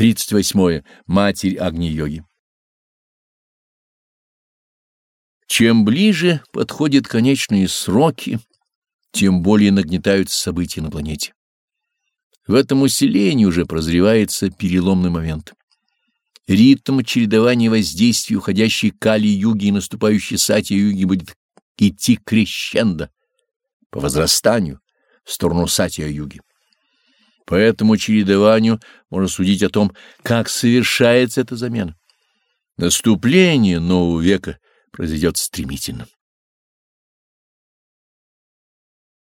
38. Матерь Агни-йоги. Чем ближе подходят конечные сроки, тем более нагнетаются события на планете. В этом усилении уже прозревается переломный момент. Ритм чередования воздействий уходящей кали-юги и наступающей сати-юги будет идти крещендо, по возрастанию, в сторону сатия-юги. По этому чередованию можно судить о том, как совершается эта замена. Наступление нового века произойдет стремительно.